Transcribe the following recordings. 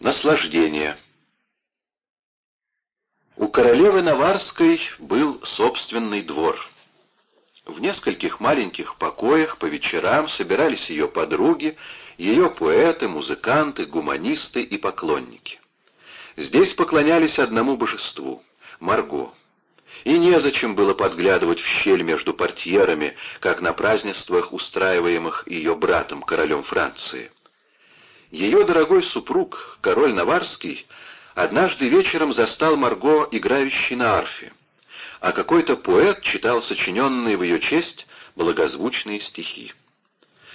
Наслаждение. У королевы Наварской был собственный двор. В нескольких маленьких покоях по вечерам собирались ее подруги, ее поэты, музыканты, гуманисты и поклонники. Здесь поклонялись одному божеству — Марго. И незачем было подглядывать в щель между портьерами, как на празднествах, устраиваемых ее братом, королем Франции. Ее дорогой супруг, король Наварский, однажды вечером застал Марго, играющей на арфе, а какой-то поэт читал сочиненные в ее честь благозвучные стихи.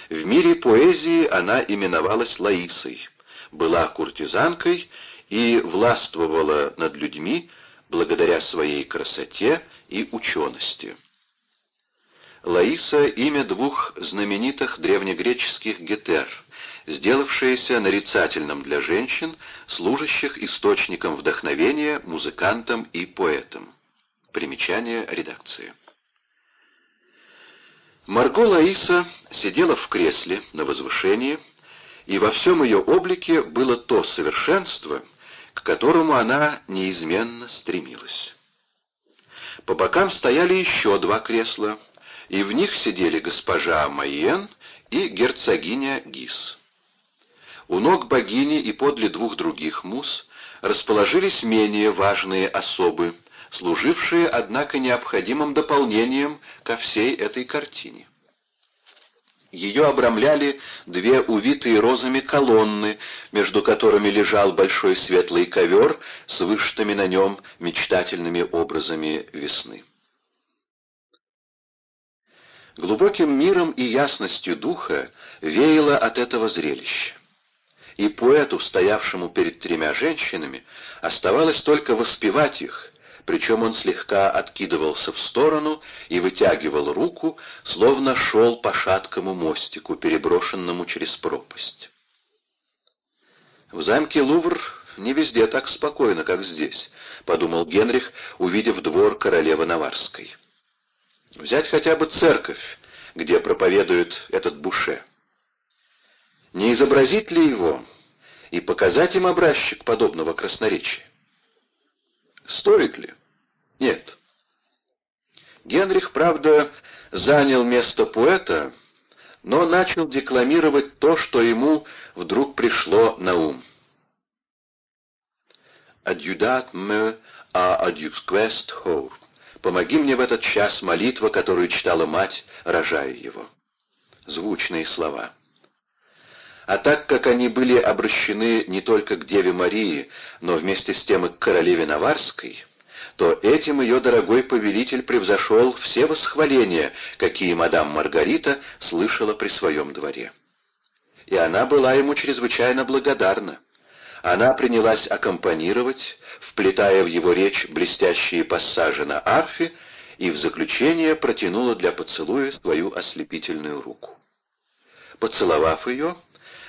В мире поэзии она именовалась Лаисой, была куртизанкой и властвовала над людьми благодаря своей красоте и учености. Лаиса — имя двух знаменитых древнегреческих гетер, сделавшееся нарицательным для женщин, служащих источником вдохновения музыкантам и поэтам. Примечание редакции. Марго Лаиса сидела в кресле на возвышении, и во всем ее облике было то совершенство, к которому она неизменно стремилась. По бокам стояли еще два кресла — и в них сидели госпожа Майен и герцогиня Гис. У ног богини и подле двух других мус расположились менее важные особы, служившие, однако, необходимым дополнением ко всей этой картине. Ее обрамляли две увитые розами колонны, между которыми лежал большой светлый ковер с вышитыми на нем мечтательными образами весны. Глубоким миром и ясностью духа веяло от этого зрелища. И поэту, стоявшему перед тремя женщинами, оставалось только воспевать их, причем он слегка откидывался в сторону и вытягивал руку, словно шел по шаткому мостику, переброшенному через пропасть. В замке Лувр не везде так спокойно, как здесь, — подумал Генрих, увидев двор королевы Наварской. Взять хотя бы церковь, где проповедует этот Буше. Не изобразить ли его и показать им образчик подобного красноречия? Стоит ли? Нет. Генрих, правда, занял место поэта, но начал декламировать то, что ему вдруг пришло на ум. «Адъюдат me a adjuquest hor» Помоги мне в этот час молитва, которую читала мать, рожая его. Звучные слова. А так как они были обращены не только к Деве Марии, но вместе с тем и к королеве Наварской, то этим ее дорогой повелитель превзошел все восхваления, какие мадам Маргарита слышала при своем дворе. И она была ему чрезвычайно благодарна. Она принялась аккомпанировать, вплетая в его речь блестящие пассажи на арфе, и в заключение протянула для поцелуя свою ослепительную руку. Поцеловав ее,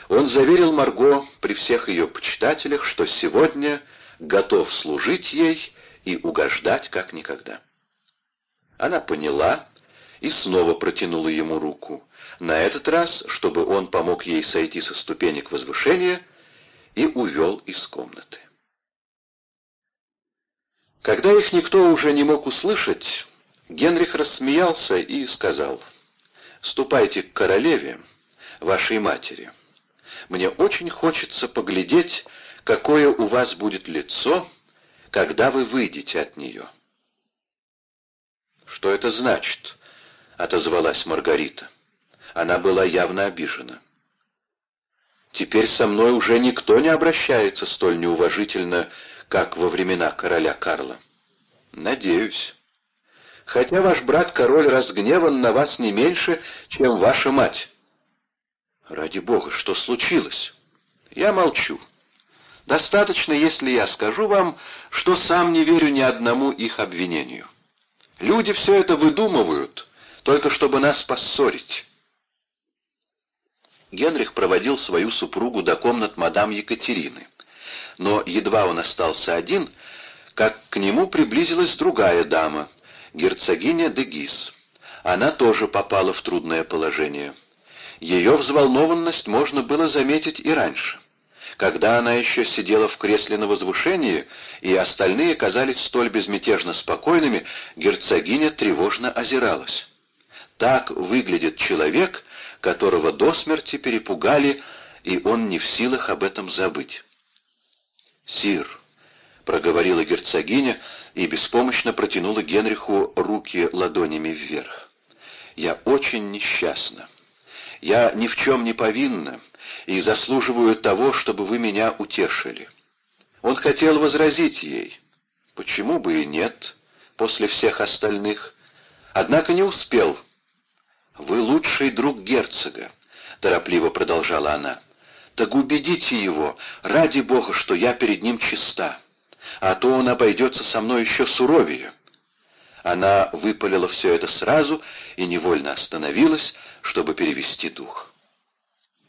он заверил Марго при всех ее почитателях, что сегодня готов служить ей и угождать как никогда. Она поняла и снова протянула ему руку, на этот раз, чтобы он помог ей сойти со ступенек возвышения — и увел из комнаты. Когда их никто уже не мог услышать, Генрих рассмеялся и сказал, «Ступайте к королеве, вашей матери. Мне очень хочется поглядеть, какое у вас будет лицо, когда вы выйдете от нее». «Что это значит?» — отозвалась Маргарита. Она была явно обижена. Теперь со мной уже никто не обращается столь неуважительно, как во времена короля Карла. Надеюсь. Хотя ваш брат-король разгневан на вас не меньше, чем ваша мать. Ради бога, что случилось? Я молчу. Достаточно, если я скажу вам, что сам не верю ни одному их обвинению. Люди все это выдумывают, только чтобы нас поссорить. Генрих проводил свою супругу до комнат мадам Екатерины. Но едва он остался один, как к нему приблизилась другая дама, герцогиня де Гис. Она тоже попала в трудное положение. Ее взволнованность можно было заметить и раньше. Когда она еще сидела в кресле на возвышении, и остальные казались столь безмятежно спокойными, герцогиня тревожно озиралась. Так выглядит человек, которого до смерти перепугали, и он не в силах об этом забыть. «Сир», — проговорила герцогиня и беспомощно протянула Генриху руки ладонями вверх. «Я очень несчастна. Я ни в чем не повинна и заслуживаю того, чтобы вы меня утешили». Он хотел возразить ей. Почему бы и нет, после всех остальных? Однако не успел. «Вы лучший друг герцога», — торопливо продолжала она. «Так убедите его, ради бога, что я перед ним чиста, а то он обойдется со мной еще суровее». Она выпалила все это сразу и невольно остановилась, чтобы перевести дух.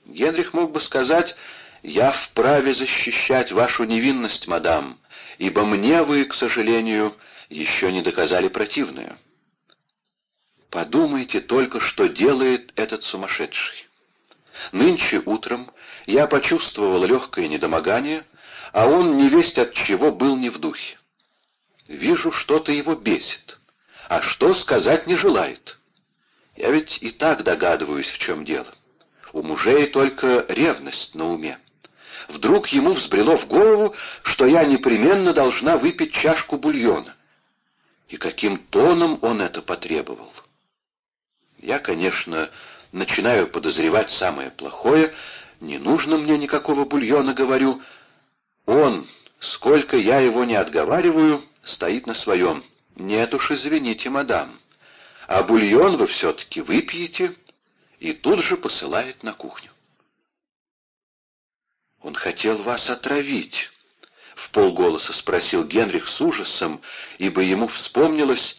Генрих мог бы сказать, «Я вправе защищать вашу невинность, мадам, ибо мне вы, к сожалению, еще не доказали противное». Подумайте только, что делает этот сумасшедший. Нынче утром я почувствовал легкое недомогание, а он не весть от чего был не в духе. Вижу, что-то его бесит, а что сказать не желает. Я ведь и так догадываюсь, в чем дело. У мужей только ревность на уме. Вдруг ему взбрело в голову, что я непременно должна выпить чашку бульона. И каким тоном он это потребовал? Я, конечно, начинаю подозревать самое плохое, не нужно мне никакого бульона, говорю. Он, сколько я его не отговариваю, стоит на своем. Нет уж, извините, мадам. А бульон вы все-таки выпьете, и тут же посылает на кухню. «Он хотел вас отравить», — в полголоса спросил Генрих с ужасом, ибо ему вспомнилось,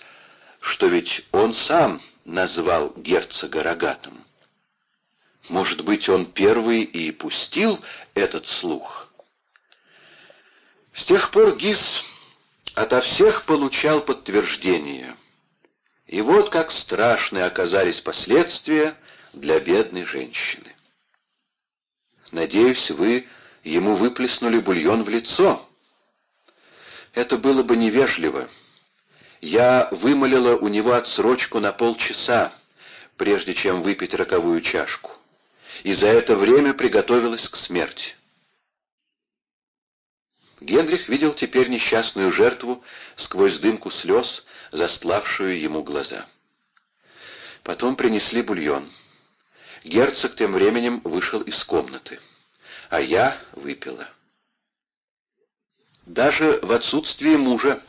что ведь он сам назвал герцога рогатым. Может быть, он первый и пустил этот слух? С тех пор Гис ото всех получал подтверждение. И вот как страшны оказались последствия для бедной женщины. Надеюсь, вы ему выплеснули бульон в лицо. Это было бы невежливо. Я вымолила у него отсрочку на полчаса, прежде чем выпить роковую чашку, и за это время приготовилась к смерти. Генрих видел теперь несчастную жертву сквозь дымку слез, застлавшую ему глаза. Потом принесли бульон. Герцог тем временем вышел из комнаты, а я выпила. Даже в отсутствии мужа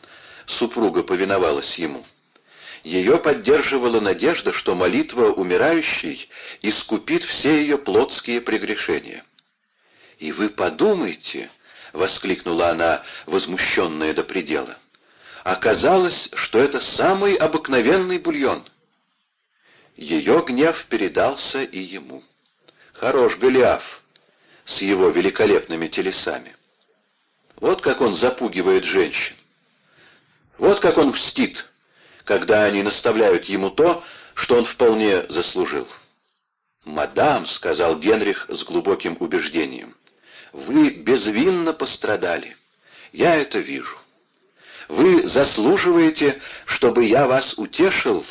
супруга повиновалась ему. Ее поддерживала надежда, что молитва умирающей искупит все ее плотские прегрешения. «И вы подумайте», — воскликнула она, возмущенная до предела, — «оказалось, что это самый обыкновенный бульон». Ее гнев передался и ему. Хорош Голиаф с его великолепными телесами. Вот как он запугивает женщин. Вот как он мстит, когда они наставляют ему то, что он вполне заслужил. «Мадам», — сказал Генрих с глубоким убеждением, — «вы безвинно пострадали. Я это вижу. Вы заслуживаете, чтобы я вас утешил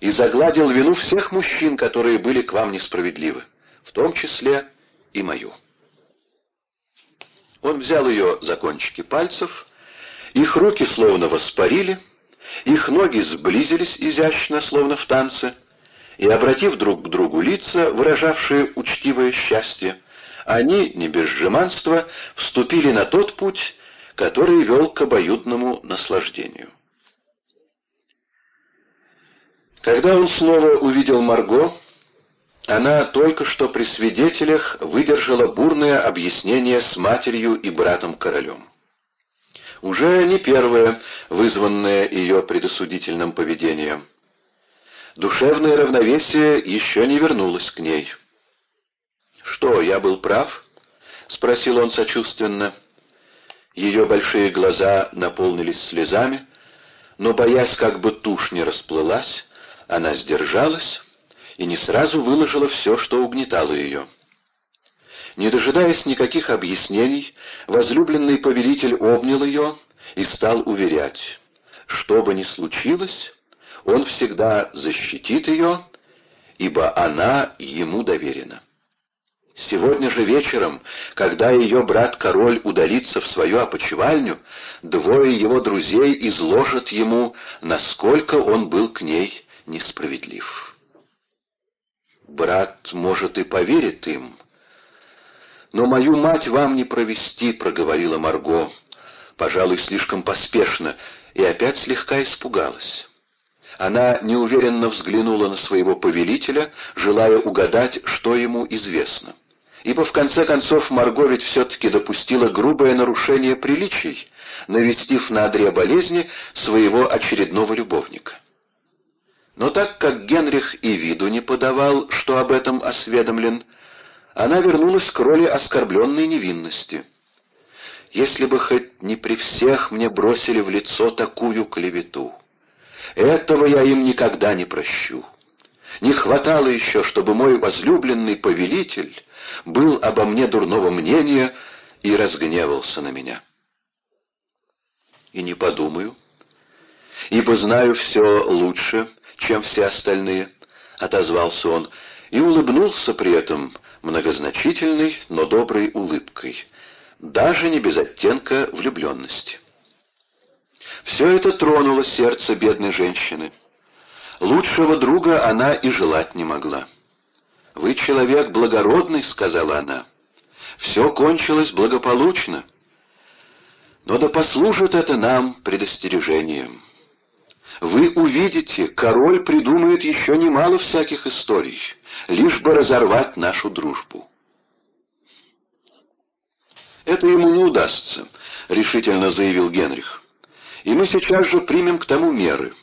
и загладил вину всех мужчин, которые были к вам несправедливы, в том числе и мою». Он взял ее за кончики пальцев их руки словно воспарили, их ноги сблизились изящно, словно в танце, и, обратив друг к другу лица, выражавшие учтивое счастье, они, не без жеманства, вступили на тот путь, который вел к обоюдному наслаждению. Когда он снова увидел Марго, она только что при свидетелях выдержала бурное объяснение с матерью и братом-королем уже не первое, вызванное ее предосудительным поведением. Душевное равновесие еще не вернулось к ней. «Что, я был прав?» — спросил он сочувственно. Ее большие глаза наполнились слезами, но, боясь, как бы тушь не расплылась, она сдержалась и не сразу выложила все, что угнетало ее. Не дожидаясь никаких объяснений, возлюбленный повелитель обнял ее и стал уверять, что бы ни случилось, он всегда защитит ее, ибо она ему доверена. Сегодня же вечером, когда ее брат-король удалится в свою опочивальню, двое его друзей изложат ему, насколько он был к ней несправедлив. Брат, может, и поверит им, «Но мою мать вам не провести», — проговорила Марго, пожалуй, слишком поспешно, и опять слегка испугалась. Она неуверенно взглянула на своего повелителя, желая угадать, что ему известно. Ибо в конце концов Марго ведь все-таки допустила грубое нарушение приличий, навестив на одре болезни своего очередного любовника. Но так как Генрих и виду не подавал, что об этом осведомлен, она вернулась к роли оскорбленной невинности. Если бы хоть не при всех мне бросили в лицо такую клевету, этого я им никогда не прощу. Не хватало еще, чтобы мой возлюбленный повелитель был обо мне дурного мнения и разгневался на меня. И не подумаю, ибо знаю все лучше, чем все остальные, — отозвался он, и улыбнулся при этом, многозначительной, но доброй улыбкой, даже не без оттенка влюбленности. Все это тронуло сердце бедной женщины. Лучшего друга она и желать не могла. «Вы человек благородный», — сказала она. «Все кончилось благополучно. Но да послужит это нам предостережением». Вы увидите, король придумает еще немало всяких историй, лишь бы разорвать нашу дружбу. «Это ему не удастся», — решительно заявил Генрих. «И мы сейчас же примем к тому меры».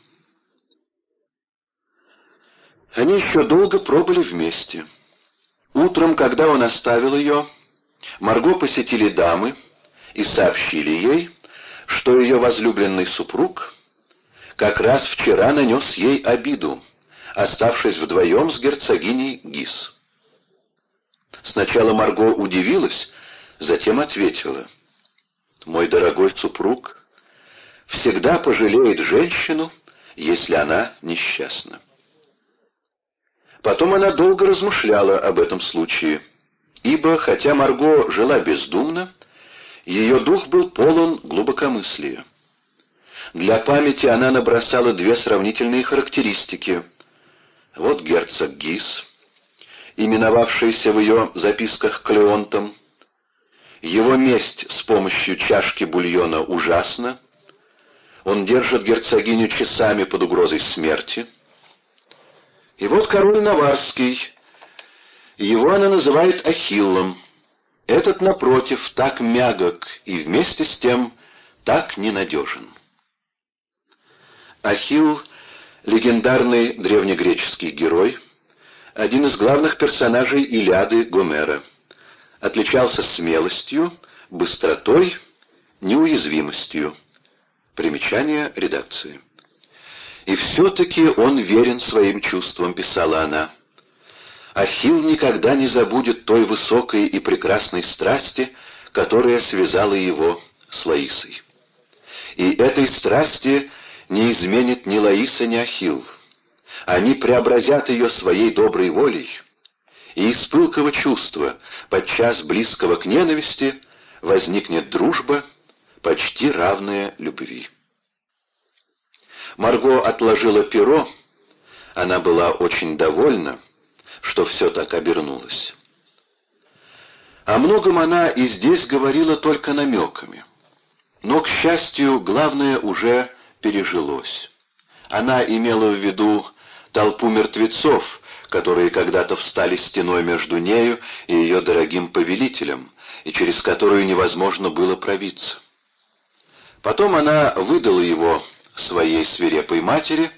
Они еще долго пробыли вместе. Утром, когда он оставил ее, Марго посетили дамы и сообщили ей, что ее возлюбленный супруг как раз вчера нанес ей обиду, оставшись вдвоем с герцогиней Гис. Сначала Марго удивилась, затем ответила. «Мой дорогой супруг всегда пожалеет женщину, если она несчастна». Потом она долго размышляла об этом случае, ибо, хотя Марго жила бездумно, ее дух был полон глубокомыслия. Для памяти она набросала две сравнительные характеристики. Вот герцог Гис, именовавшийся в ее записках Клеонтом. Его месть с помощью чашки бульона ужасна. Он держит герцогиню часами под угрозой смерти. И вот король Наварский. Его она называет Ахиллом. Этот, напротив, так мягок и вместе с тем так ненадежен. Ахилл — легендарный древнегреческий герой, один из главных персонажей Илиады Гомера. Отличался смелостью, быстротой, неуязвимостью. Примечание редакции. «И все-таки он верен своим чувствам», — писала она. Ахилл никогда не забудет той высокой и прекрасной страсти, которая связала его с Лаисой. И этой страсти не изменит ни Лаиса, ни Ахилл. Они преобразят ее своей доброй волей, и из пылкого чувства, подчас близкого к ненависти, возникнет дружба, почти равная любви. Марго отложила перо, она была очень довольна, что все так обернулось. О многом она и здесь говорила только намеками. Но, к счастью, главное уже пережилось. Она имела в виду толпу мертвецов, которые когда-то встали стеной между нею и ее дорогим повелителем, и через которую невозможно было пробиться. Потом она выдала его своей свирепой матери,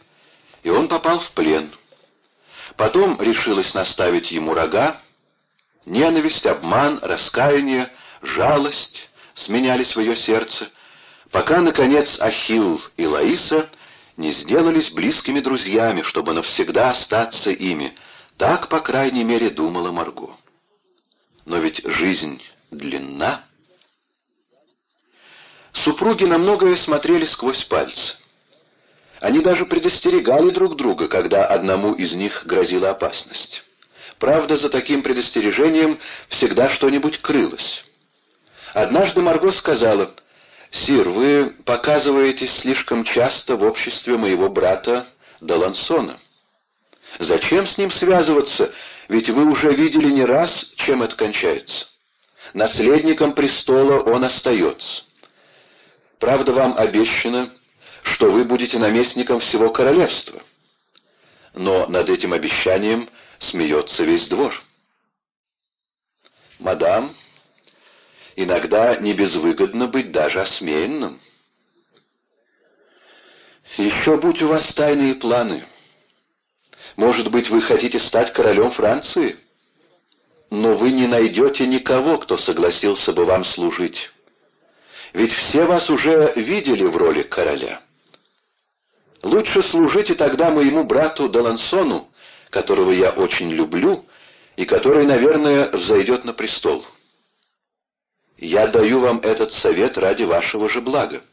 и он попал в плен. Потом решилась наставить ему рога. Ненависть, обман, раскаяние, жалость сменялись в ее сердце — пока, наконец, Ахилл и Лаиса не сделались близкими друзьями, чтобы навсегда остаться ими. Так, по крайней мере, думала Марго. Но ведь жизнь длинна. Супруги на многое смотрели сквозь пальцы. Они даже предостерегали друг друга, когда одному из них грозила опасность. Правда, за таким предостережением всегда что-нибудь крылось. Однажды Марго сказала, «Сир, вы показываетесь слишком часто в обществе моего брата Далансона. Зачем с ним связываться, ведь вы уже видели не раз, чем это кончается. Наследником престола он остается. Правда, вам обещано, что вы будете наместником всего королевства. Но над этим обещанием смеется весь двор. Мадам, иногда не безвыгодно быть даже осмеянным. Еще будь у вас тайные планы. Может быть, вы хотите стать королем Франции? Но вы не найдете никого, кто согласился бы вам служить. Ведь все вас уже видели в роли короля. Лучше служите тогда моему брату Далансону, которого я очень люблю и который, наверное, взойдет на престол. Я даю вам этот совет ради вашего же блага.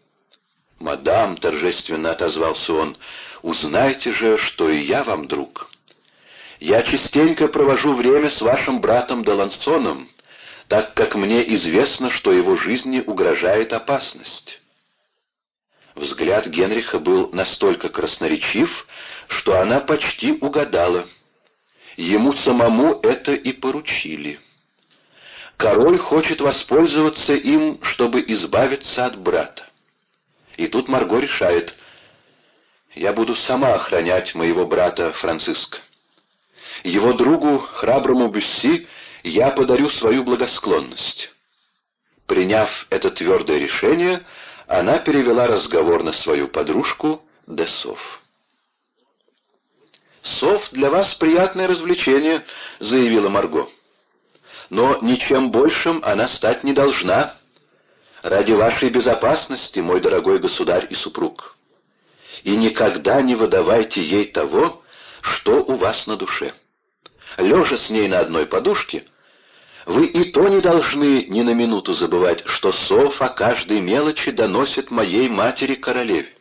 «Мадам», — торжественно отозвался он, — «узнайте же, что и я вам друг. Я частенько провожу время с вашим братом Далансоном, так как мне известно, что его жизни угрожает опасность». Взгляд Генриха был настолько красноречив, что она почти угадала. Ему самому это и поручили. Король хочет воспользоваться им, чтобы избавиться от брата. И тут Марго решает, «Я буду сама охранять моего брата Франциска. Его другу, храброму Бюсси, я подарю свою благосклонность». Приняв это твердое решение, она перевела разговор на свою подружку Десов. «Сов для вас приятное развлечение», — заявила Марго. «Но ничем большим она стать не должна ради вашей безопасности, мой дорогой государь и супруг. И никогда не выдавайте ей того, что у вас на душе. Лежа с ней на одной подушке, вы и то не должны ни на минуту забывать, что сов о каждой мелочи доносит моей матери-королеве.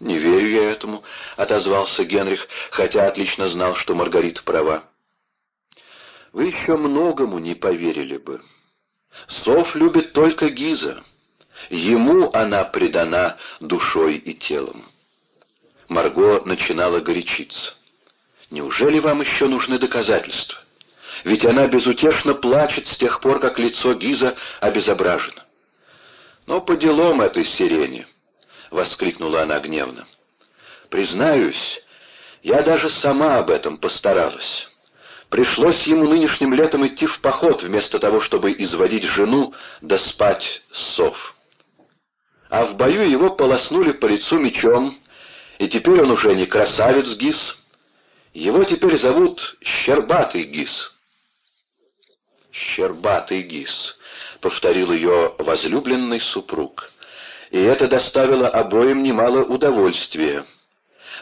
«Не верю я этому», — отозвался Генрих, хотя отлично знал, что Маргарита права. «Вы еще многому не поверили бы. Сов любит только Гиза. Ему она предана душой и телом». Марго начинала горячиться. «Неужели вам еще нужны доказательства? ведь она безутешно плачет с тех пор, как лицо Гиза обезображено. «Но по делам этой сирени!» — воскликнула она гневно. «Признаюсь, я даже сама об этом постаралась. Пришлось ему нынешним летом идти в поход, вместо того, чтобы изводить жену да спать сов. А в бою его полоснули по лицу мечом, и теперь он уже не красавец Гиз. Его теперь зовут Щербатый Гиз. «Щербатый гис», — повторил ее возлюбленный супруг. И это доставило обоим немало удовольствия.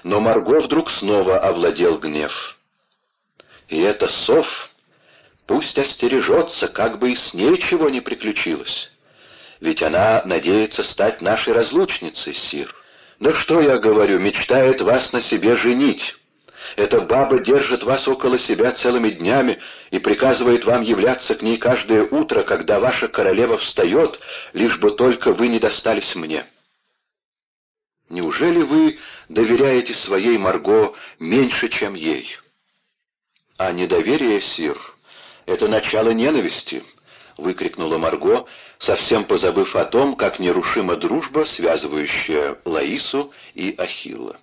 Но Марго вдруг снова овладел гнев. И это сов, пусть остережется, как бы и с ней чего не приключилось. Ведь она надеется стать нашей разлучницей, Сир. Да что я говорю, мечтает вас на себе женить». Эта баба держит вас около себя целыми днями и приказывает вам являться к ней каждое утро, когда ваша королева встает, лишь бы только вы не достались мне. Неужели вы доверяете своей Марго меньше, чем ей? А недоверие, Сир, — это начало ненависти, — выкрикнула Марго, совсем позабыв о том, как нерушима дружба, связывающая Лаису и Ахилла.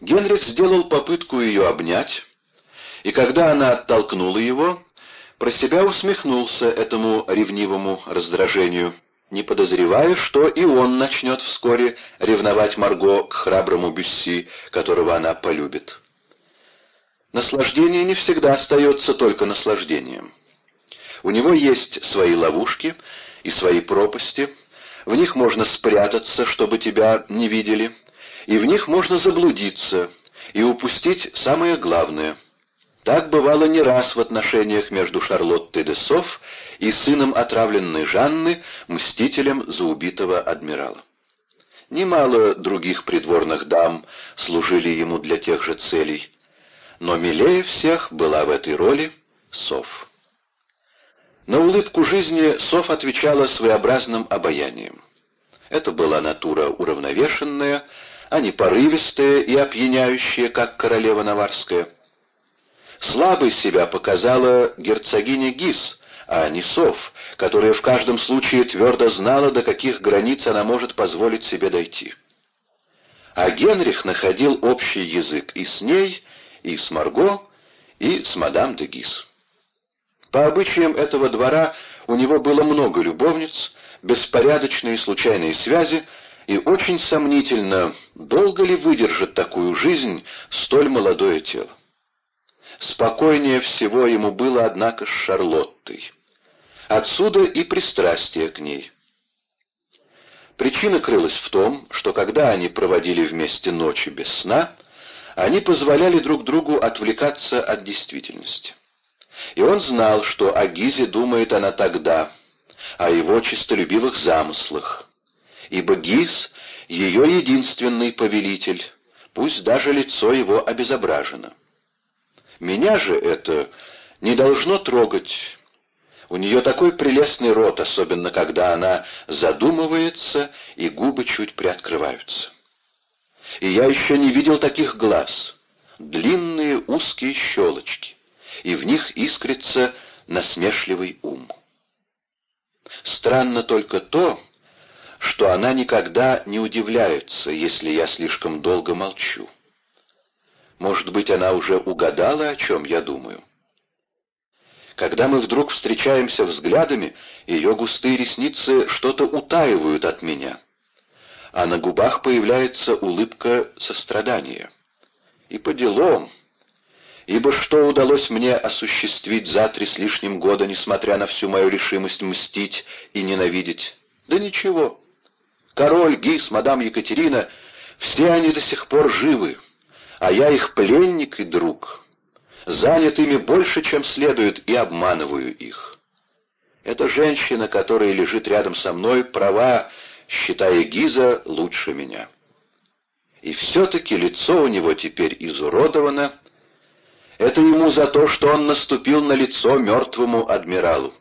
Генрих сделал попытку ее обнять, и когда она оттолкнула его, про себя усмехнулся этому ревнивому раздражению, не подозревая, что и он начнет вскоре ревновать Марго к храброму Бюсси, которого она полюбит. Наслаждение не всегда остается только наслаждением. У него есть свои ловушки и свои пропасти, в них можно спрятаться, чтобы тебя не видели, и в них можно заблудиться и упустить самое главное. Так бывало не раз в отношениях между Шарлоттой де Софф и сыном отравленной Жанны, мстителем за убитого адмирала. Немало других придворных дам служили ему для тех же целей, но милее всех была в этой роли Соф. На улыбку жизни Соф отвечала своеобразным обаянием. Это была натура уравновешенная, а не порывистая и опьяняющая, как королева Наварская. Слабой себя показала герцогиня Гис, а не Соф, которая в каждом случае твердо знала, до каких границ она может позволить себе дойти. А Генрих находил общий язык и с ней, и с Марго, и с мадам де Гис. По обычаям этого двора у него было много любовниц, беспорядочные случайные связи, и очень сомнительно, долго ли выдержит такую жизнь столь молодое тело. Спокойнее всего ему было, однако, с Шарлоттой. Отсюда и пристрастие к ней. Причина крылась в том, что когда они проводили вместе ночи без сна, они позволяли друг другу отвлекаться от действительности. И он знал, что о Гизе думает она тогда, о его честолюбивых замыслах, ибо Гиз — ее единственный повелитель, пусть даже лицо его обезображено. Меня же это не должно трогать. У нее такой прелестный рот, особенно когда она задумывается и губы чуть приоткрываются. И я еще не видел таких глаз. Длинные узкие щелочки, и в них искрится насмешливый ум. Странно только то, что она никогда не удивляется, если я слишком долго молчу. Может быть, она уже угадала, о чем я думаю. Когда мы вдруг встречаемся взглядами, ее густые ресницы что-то утаивают от меня, а на губах появляется улыбка сострадания. И по делам, ибо что удалось мне осуществить за три с лишним года, несмотря на всю мою решимость мстить и ненавидеть? Да ничего. Король, Гис, мадам Екатерина, все они до сих пор живы а я их пленник и друг. Занят ими больше, чем следует, и обманываю их. Эта женщина, которая лежит рядом со мной, права, считая Гиза лучше меня. И все-таки лицо у него теперь изуродовано. Это ему за то, что он наступил на лицо мертвому адмиралу.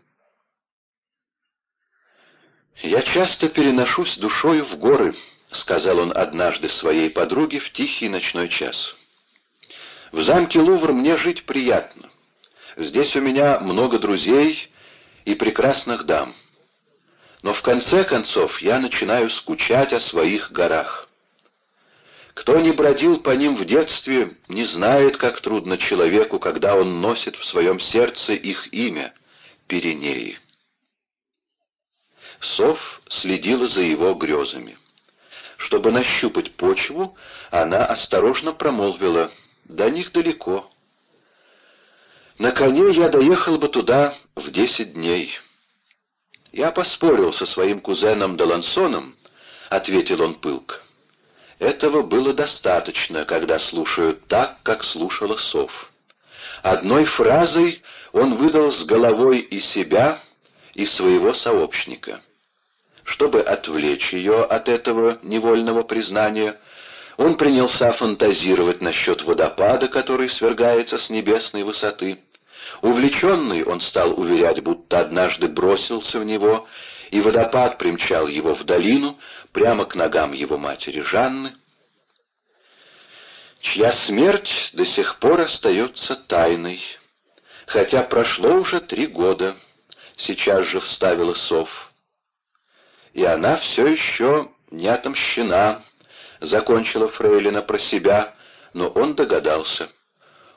Я часто переношусь душою в горы, — сказал он однажды своей подруге в тихий ночной час. «В замке Лувр мне жить приятно. Здесь у меня много друзей и прекрасных дам. Но в конце концов я начинаю скучать о своих горах. Кто не бродил по ним в детстве, не знает, как трудно человеку, когда он носит в своем сердце их имя — Пиренеи». Сов следила за его грезами. Чтобы нащупать почву, она осторожно промолвила «До них далеко». «На коне я доехал бы туда в десять дней». «Я поспорил со своим кузеном Далансоном», — ответил он пылк. Этого было достаточно, когда слушают так, как слушала сов. Одной фразой он выдал с головой и себя, и своего сообщника. Чтобы отвлечь ее от этого невольного признания, он принялся фантазировать насчет водопада, который свергается с небесной высоты. Увлеченный он стал уверять, будто однажды бросился в него, и водопад примчал его в долину, прямо к ногам его матери Жанны, чья смерть до сих пор остается тайной, хотя прошло уже три года, сейчас же вставила сов. И она все еще не отомщена, — закончила Фрейлина про себя, но он догадался.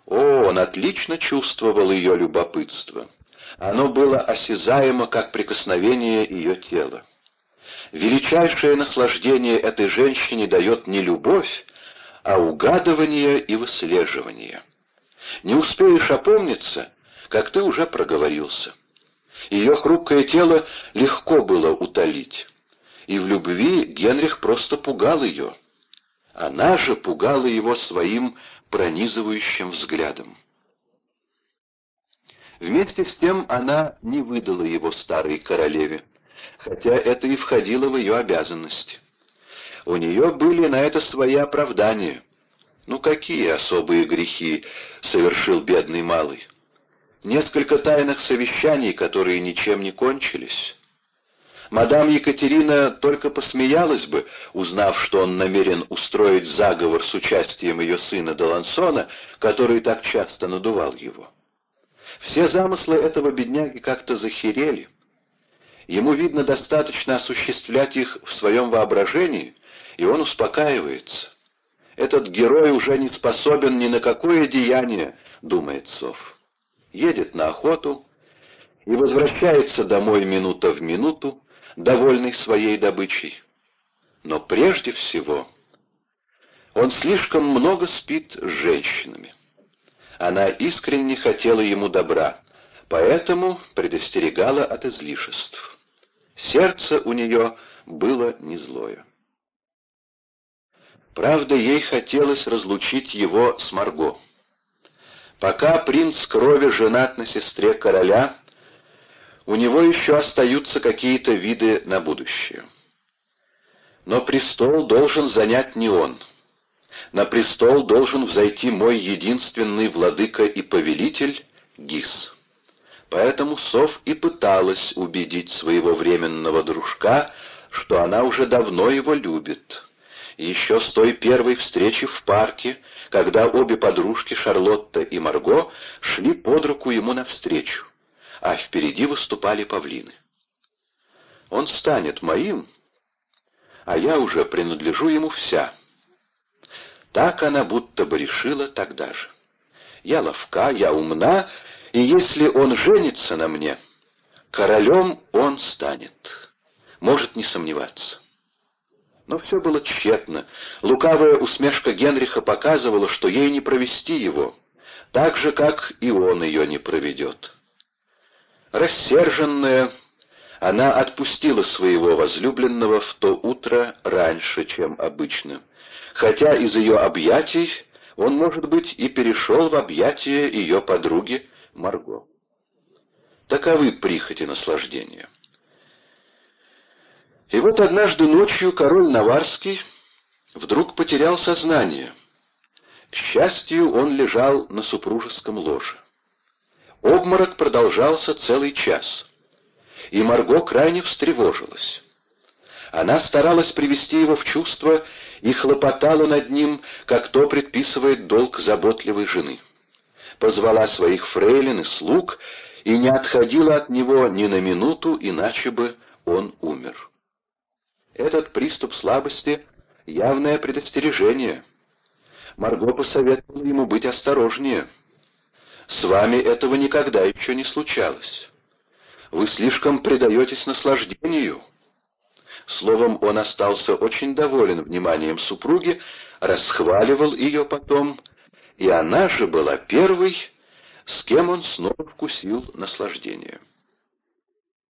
О, он отлично чувствовал ее любопытство. Оно было осязаемо, как прикосновение ее тела. Величайшее наслаждение этой женщине дает не любовь, а угадывание и выслеживание. Не успеешь опомниться, как ты уже проговорился. Ее хрупкое тело легко было утолить и в любви Генрих просто пугал ее. Она же пугала его своим пронизывающим взглядом. Вместе с тем она не выдала его старой королеве, хотя это и входило в ее обязанности. У нее были на это свои оправдания. Ну какие особые грехи совершил бедный малый? Несколько тайных совещаний, которые ничем не кончились. Мадам Екатерина только посмеялась бы, узнав, что он намерен устроить заговор с участием ее сына Долансона, который так часто надувал его. Все замыслы этого бедняги как-то захерели. Ему, видно, достаточно осуществлять их в своем воображении, и он успокаивается. Этот герой уже не способен ни на какое деяние, думает Сов. Едет на охоту и возвращается домой минута в минуту, довольный своей добычей. Но прежде всего он слишком много спит с женщинами. Она искренне хотела ему добра, поэтому предостерегала от излишеств. Сердце у нее было не злое. Правда, ей хотелось разлучить его с Марго. Пока принц крови женат на сестре короля, у него еще остаются какие-то виды на будущее. Но престол должен занять не он. На престол должен взойти мой единственный владыка и повелитель Гис. Поэтому Сов и пыталась убедить своего временного дружка, что она уже давно его любит. Еще с той первой встречи в парке, когда обе подружки, Шарлотта и Марго, шли под руку ему навстречу, а впереди выступали павлины. Он станет моим, а я уже принадлежу ему вся. Так она будто бы решила тогда же. Я ловка, я умна, и если он женится на мне, королем он станет. Может не сомневаться. Но все было тщетно. Лукавая усмешка Генриха показывала, что ей не провести его, так же, как и он ее не проведет. Рассерженная, она отпустила своего возлюбленного в то утро раньше, чем обычно, хотя из ее объятий он, может быть, и перешел в объятия ее подруги Марго. Таковы прихоти наслаждения. И вот однажды ночью король Наварский вдруг потерял сознание. К счастью, он лежал на супружеском ложе. Обморок продолжался целый час, и Марго крайне встревожилась. Она старалась привести его в чувство и хлопотала над ним, как то предписывает долг заботливой жены. Позвала своих фрейлин и слуг и не отходила от него ни на минуту, иначе бы он умер. Этот приступ слабости — явное предостережение. Марго посоветовала ему быть осторожнее — с вами этого никогда еще не случалось. Вы слишком предаетесь наслаждению». Словом, он остался очень доволен вниманием супруги, расхваливал ее потом, и она же была первой, с кем он снова вкусил наслаждение.